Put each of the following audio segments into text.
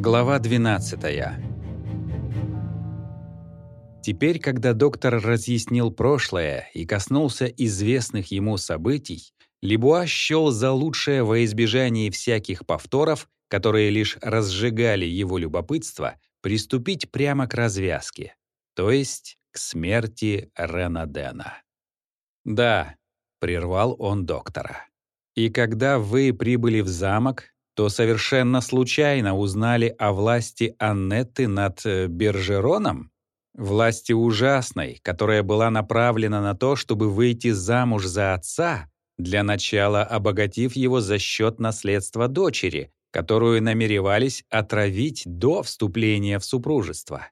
Глава 12 Теперь, когда доктор разъяснил прошлое и коснулся известных ему событий, Лебуа счел за лучшее во избежании всяких повторов, которые лишь разжигали его любопытство, приступить прямо к развязке, то есть к смерти Ренадена. «Да», — прервал он доктора. «И когда вы прибыли в замок, то совершенно случайно узнали о власти Аннетты над э, Бержероном?» Власти ужасной, которая была направлена на то, чтобы выйти замуж за отца, для начала обогатив его за счет наследства дочери, которую намеревались отравить до вступления в супружество.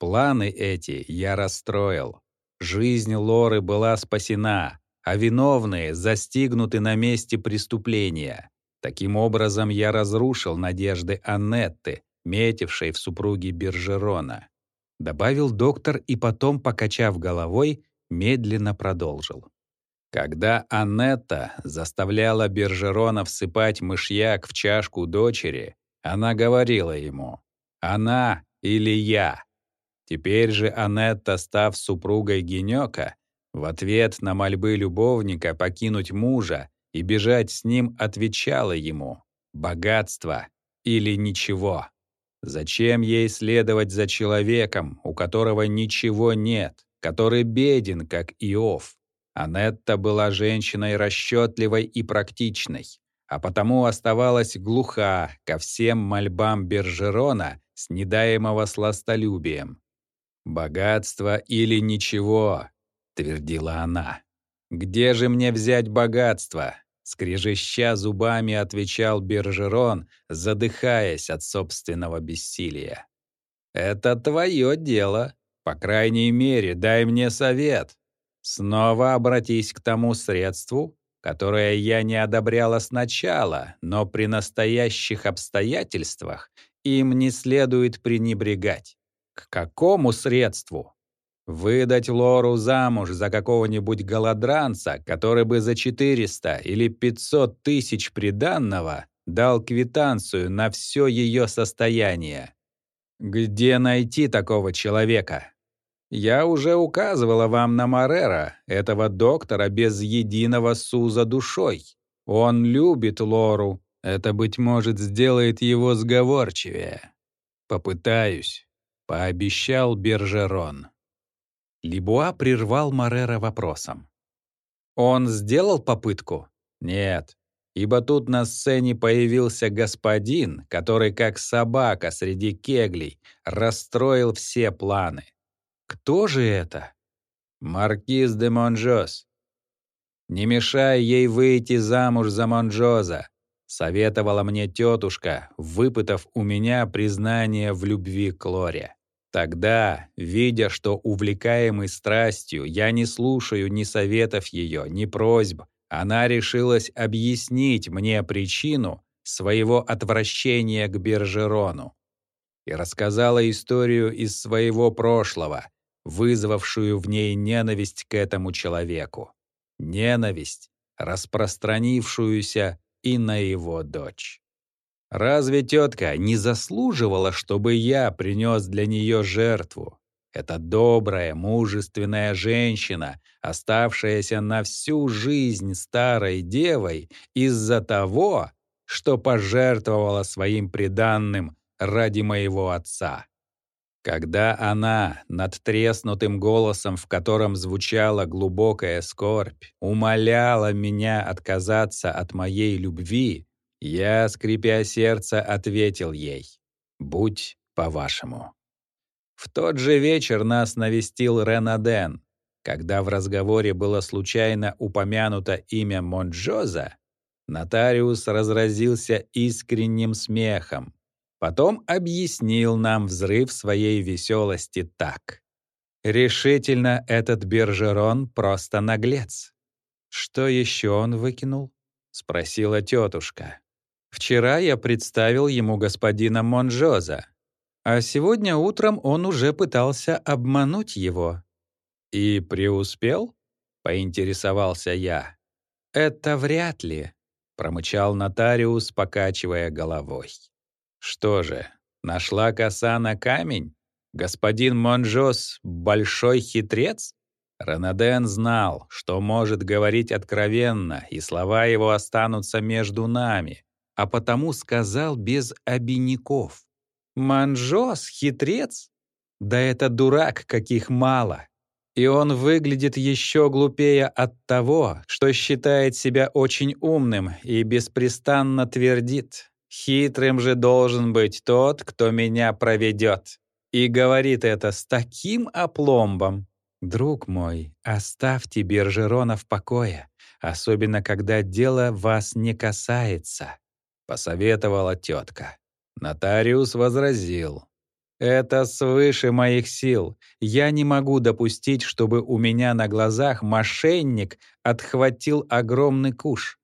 Планы эти я расстроил. Жизнь Лоры была спасена, а виновные застигнуты на месте преступления. Таким образом, я разрушил надежды Аннетты, метившей в супруги Бержерона. Добавил доктор и потом, покачав головой, медленно продолжил. Когда Аннетта заставляла Бержерона всыпать мышьяк в чашку дочери, она говорила ему «Она или я?». Теперь же Аннетта, став супругой Генёка, в ответ на мольбы любовника покинуть мужа и бежать с ним отвечала ему «богатство или ничего». Зачем ей следовать за человеком, у которого ничего нет, который беден, как Иов? Анетта была женщиной расчетливой и практичной, а потому оставалась глуха ко всем мольбам Бержерона с недаемого сластолюбием. «Богатство или ничего», — твердила она. «Где же мне взять богатство? Скрежеща зубами отвечал Бержерон, задыхаясь от собственного бессилия. «Это твое дело. По крайней мере, дай мне совет. Снова обратись к тому средству, которое я не одобряла сначала, но при настоящих обстоятельствах им не следует пренебрегать. К какому средству? Выдать Лору замуж за какого-нибудь голодранца, который бы за 400 или 500 тысяч приданного дал квитанцию на все ее состояние. Где найти такого человека? Я уже указывала вам на Марера, этого доктора без единого суза душой. Он любит Лору. Это, быть может, сделает его сговорчивее. Попытаюсь, — пообещал Бержерон. Либуа прервал Морера вопросом. «Он сделал попытку?» «Нет, ибо тут на сцене появился господин, который, как собака среди кеглей, расстроил все планы. Кто же это?» «Маркиз де Монжос». «Не мешай ей выйти замуж за Монжоза», — советовала мне тетушка, выпытав у меня признание в любви к Лоре. Тогда, видя, что увлекаемый страстью, я не слушаю ни советов ее, ни просьб, она решилась объяснить мне причину своего отвращения к Бержерону и рассказала историю из своего прошлого, вызвавшую в ней ненависть к этому человеку. Ненависть, распространившуюся и на его дочь. Разве тетка не заслуживала, чтобы я принес для нее жертву? Это добрая, мужественная женщина, оставшаяся на всю жизнь старой девой из-за того, что пожертвовала своим приданным ради моего отца. Когда она, над треснутым голосом, в котором звучала глубокая скорбь, умоляла меня отказаться от моей любви, я, скрипя сердце, ответил ей «Будь по-вашему». В тот же вечер нас навестил Ренаден. Когда в разговоре было случайно упомянуто имя Монджоза, нотариус разразился искренним смехом. Потом объяснил нам взрыв своей веселости так. Решительно этот Бержерон просто наглец. Что еще он выкинул? Спросила тетушка. Вчера я представил ему господина Монжоза, а сегодня утром он уже пытался обмануть его. «И преуспел?» — поинтересовался я. «Это вряд ли», — промычал нотариус, покачивая головой. «Что же, Нашла коса на камень? Господин Монжос — большой хитрец? Ранаден знал, что может говорить откровенно, и слова его останутся между нами, а потому сказал без обиняков. «Манжос — хитрец? Да это дурак, каких мало!» И он выглядит еще глупее от того, что считает себя очень умным и беспрестанно твердит «Хитрым же должен быть тот, кто меня проведет». И говорит это с таким опломбом. «Друг мой, оставьте Бержерона в покое, особенно когда дело вас не касается», — посоветовала тетка. Нотариус возразил. Это свыше моих сил. Я не могу допустить, чтобы у меня на глазах мошенник отхватил огромный куш.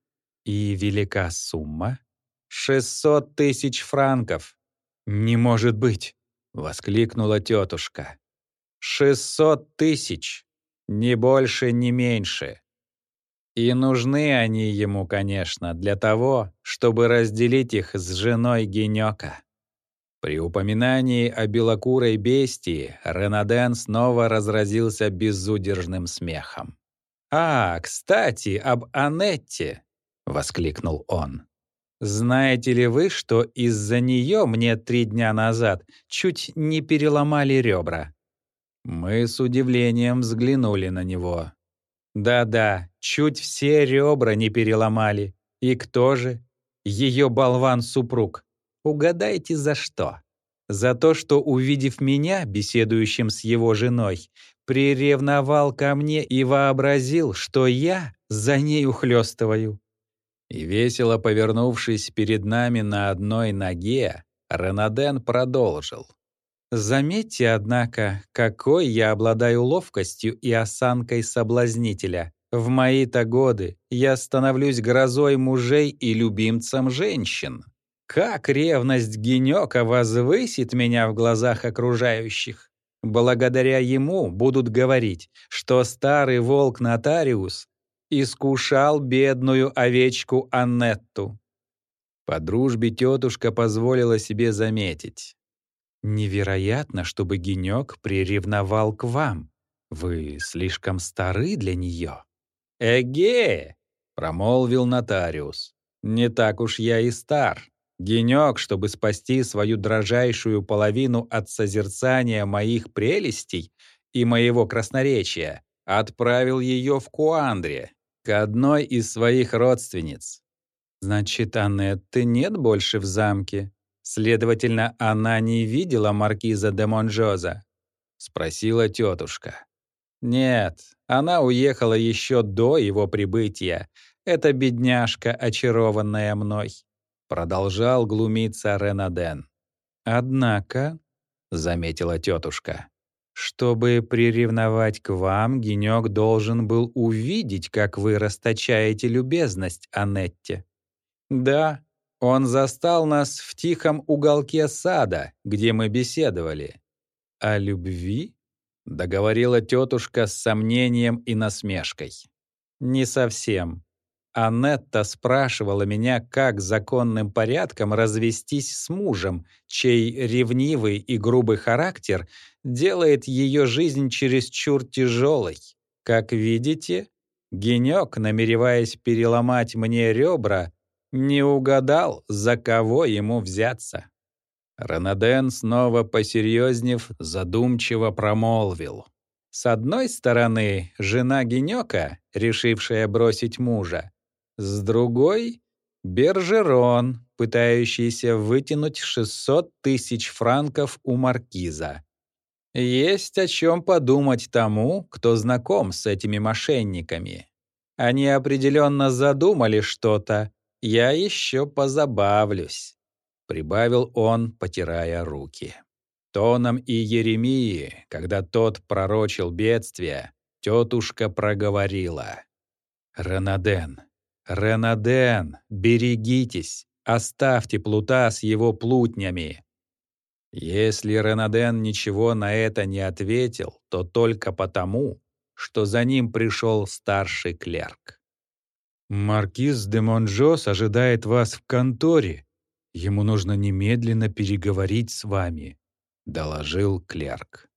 И велика сумма? 600 тысяч франков. Не может быть, воскликнула тетушка. 600 тысяч. Ни больше, ни меньше. И нужны они ему, конечно, для того, чтобы разделить их с женой Генёка. При упоминании о белокурой бестии Ренаден снова разразился безудержным смехом. «А, кстати, об Анетте!» — воскликнул он. «Знаете ли вы, что из-за нее мне три дня назад чуть не переломали ребра?» Мы с удивлением взглянули на него. «Да-да, чуть все ребра не переломали. И кто же? Ее болван-супруг. Угадайте, за что? За то, что, увидев меня, беседующим с его женой, приревновал ко мне и вообразил, что я за ней ухлёстываю. И весело повернувшись перед нами на одной ноге, Ренаден продолжил. Заметьте, однако, какой я обладаю ловкостью и осанкой соблазнителя. В мои-то годы я становлюсь грозой мужей и любимцем женщин. Как ревность Генёка возвысит меня в глазах окружающих. Благодаря ему будут говорить, что старый волк-нотариус искушал бедную овечку Аннетту. По дружбе тетушка позволила себе заметить. «Невероятно, чтобы Генёк приревновал к вам. Вы слишком стары для неё». «Эге!» — промолвил нотариус. «Не так уж я и стар. Генек, чтобы спасти свою дрожайшую половину от созерцания моих прелестей и моего красноречия, отправил ее в Куандре, к одной из своих родственниц. Значит, Аннетты нет больше в замке? Следовательно, она не видела маркиза де Монжоза? Спросила тетушка. Нет, она уехала еще до его прибытия. Это бедняжка, очарованная мной. Продолжал глумиться Ренаден. «Однако», — заметила тетушка, «чтобы приревновать к вам, Генек должен был увидеть, как вы расточаете любезность Анетте. Да, он застал нас в тихом уголке сада, где мы беседовали. О любви?» — договорила тетушка с сомнением и насмешкой. «Не совсем. Анетта спрашивала меня, как законным порядком развестись с мужем, чей ревнивый и грубый характер делает ее жизнь чересчур тяжелой. Как видите, Генек, намереваясь переломать мне ребра, не угадал, за кого ему взяться. Ранаден, снова посерьезнев, задумчиво промолвил. С одной стороны, жена Генека, решившая бросить мужа, с другой — Бержерон, пытающийся вытянуть 600 тысяч франков у маркиза. Есть о чем подумать тому, кто знаком с этими мошенниками. Они определенно задумали что-то. Я еще позабавлюсь», — прибавил он, потирая руки. Тоном и Еремии, когда тот пророчил бедствие, тетушка проговорила. «Ранаден, Ренаден, берегитесь, оставьте Плута с его плутнями. Если Ренаден ничего на это не ответил, то только потому, что за ним пришел старший клерк. «Маркиз де Монжос ожидает вас в конторе», Ему нужно немедленно переговорить с вами», — доложил клерк.